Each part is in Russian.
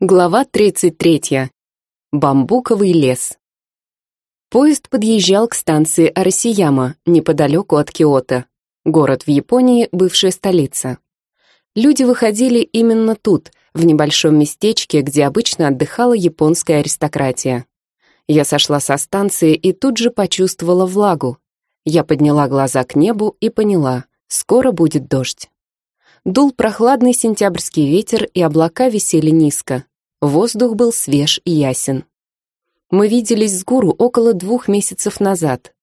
Глава 33. Бамбуковый лес. Поезд подъезжал к станции Арасияма, неподалеку от Киото. Город в Японии, бывшая столица. Люди выходили именно тут, в небольшом местечке, где обычно отдыхала японская аристократия. Я сошла со станции и тут же почувствовала влагу. Я подняла глаза к небу и поняла, скоро будет дождь. Дул прохладный сентябрьский ветер, и облака висели низко. Воздух был свеж и ясен. Мы виделись с гуру около двух месяцев назад.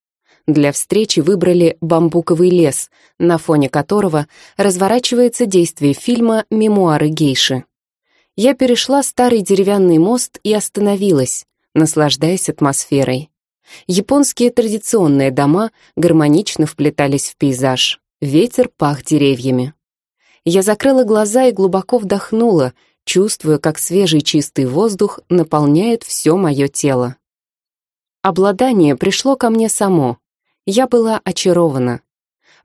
Для встречи выбрали бамбуковый лес, на фоне которого разворачивается действие фильма «Мемуары гейши». Я перешла старый деревянный мост и остановилась, наслаждаясь атмосферой. Японские традиционные дома гармонично вплетались в пейзаж. Ветер пах деревьями. Я закрыла глаза и глубоко вдохнула, чувствуя, как свежий чистый воздух наполняет все мое тело. Обладание пришло ко мне само. Я была очарована.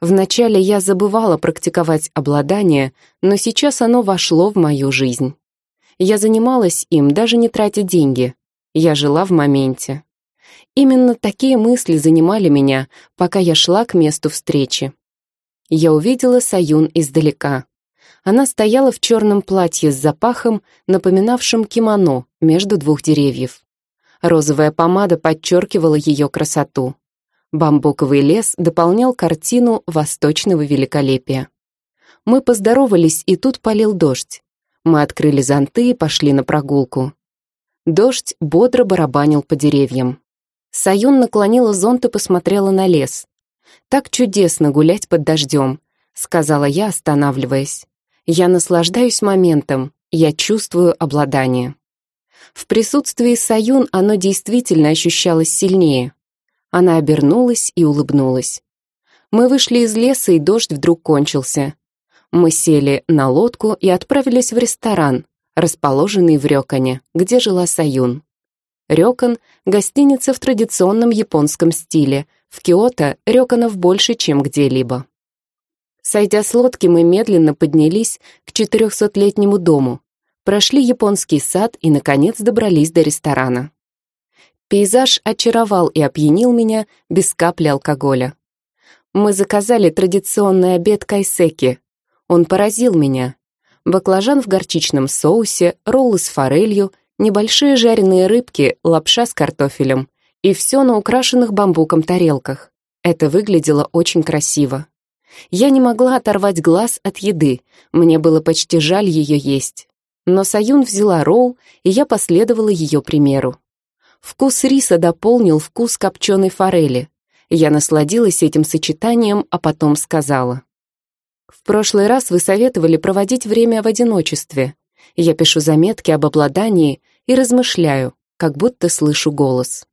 Вначале я забывала практиковать обладание, но сейчас оно вошло в мою жизнь. Я занималась им, даже не тратя деньги. Я жила в моменте. Именно такие мысли занимали меня, пока я шла к месту встречи. Я увидела Саюн издалека. Она стояла в черном платье с запахом, напоминавшим кимоно, между двух деревьев. Розовая помада подчеркивала ее красоту. Бамбуковый лес дополнял картину восточного великолепия. Мы поздоровались, и тут полил дождь. Мы открыли зонты и пошли на прогулку. Дождь бодро барабанил по деревьям. Саюн наклонила зонт и посмотрела на лес. «Так чудесно гулять под дождем», — сказала я, останавливаясь. Я наслаждаюсь моментом, я чувствую обладание. В присутствии Саюн оно действительно ощущалось сильнее. Она обернулась и улыбнулась. Мы вышли из леса, и дождь вдруг кончился. Мы сели на лодку и отправились в ресторан, расположенный в Рёкане, где жила Саюн. Рёкан — гостиница в традиционном японском стиле. В Киото рёканов больше, чем где-либо. Сойдя с лодки, мы медленно поднялись к четырехсотлетнему дому, прошли японский сад и, наконец, добрались до ресторана. Пейзаж очаровал и опьянил меня без капли алкоголя. Мы заказали традиционный обед кайсеки. Он поразил меня. Баклажан в горчичном соусе, роллы с форелью, небольшие жареные рыбки, лапша с картофелем. И все на украшенных бамбуком тарелках. Это выглядело очень красиво. Я не могла оторвать глаз от еды, мне было почти жаль ее есть. Но Саюн взяла ролл, и я последовала ее примеру. Вкус риса дополнил вкус копченой форели. Я насладилась этим сочетанием, а потом сказала. «В прошлый раз вы советовали проводить время в одиночестве. Я пишу заметки об обладании и размышляю, как будто слышу голос».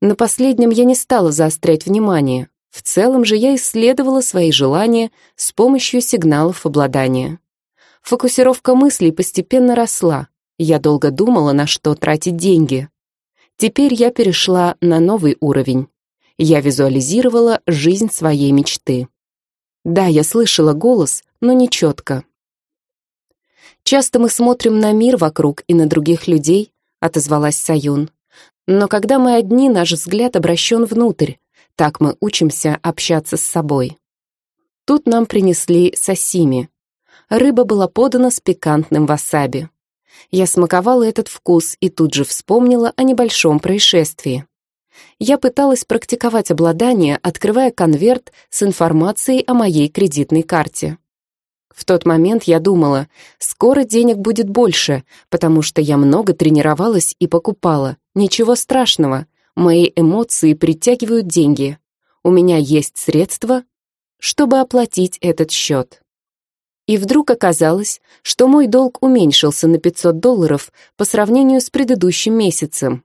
На последнем я не стала заострять внимание, в целом же я исследовала свои желания с помощью сигналов обладания. Фокусировка мыслей постепенно росла. Я долго думала, на что тратить деньги. Теперь я перешла на новый уровень. Я визуализировала жизнь своей мечты. Да, я слышала голос, но не четко. «Часто мы смотрим на мир вокруг и на других людей», — отозвалась Саюн. «Но когда мы одни, наш взгляд обращен внутрь, так мы учимся общаться с собой. Тут нам принесли сосими. Рыба была подана с пикантным васаби. Я смаковала этот вкус и тут же вспомнила о небольшом происшествии. Я пыталась практиковать обладание, открывая конверт с информацией о моей кредитной карте. В тот момент я думала, скоро денег будет больше, потому что я много тренировалась и покупала. Ничего страшного, Мои эмоции притягивают деньги. У меня есть средства, чтобы оплатить этот счет. И вдруг оказалось, что мой долг уменьшился на 500 долларов по сравнению с предыдущим месяцем.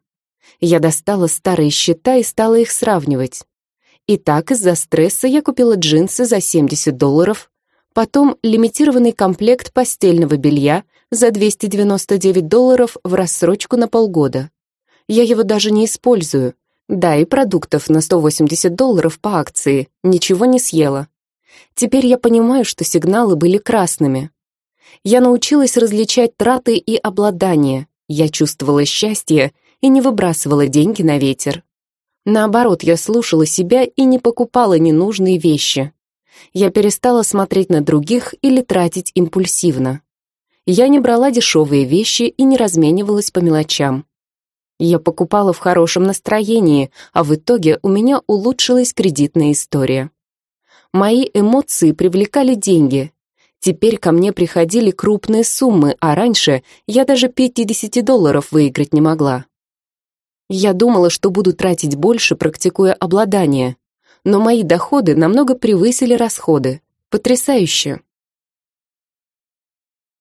Я достала старые счета и стала их сравнивать. Итак, из-за стресса я купила джинсы за 70 долларов, потом лимитированный комплект постельного белья за 299 долларов в рассрочку на полгода. Я его даже не использую. Да, и продуктов на 180 долларов по акции. Ничего не съела. Теперь я понимаю, что сигналы были красными. Я научилась различать траты и обладание. Я чувствовала счастье и не выбрасывала деньги на ветер. Наоборот, я слушала себя и не покупала ненужные вещи. Я перестала смотреть на других или тратить импульсивно. Я не брала дешевые вещи и не разменивалась по мелочам. Я покупала в хорошем настроении, а в итоге у меня улучшилась кредитная история. Мои эмоции привлекали деньги. Теперь ко мне приходили крупные суммы, а раньше я даже 50 долларов выиграть не могла. Я думала, что буду тратить больше, практикуя обладание, но мои доходы намного превысили расходы. Потрясающе!